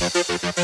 Gracias.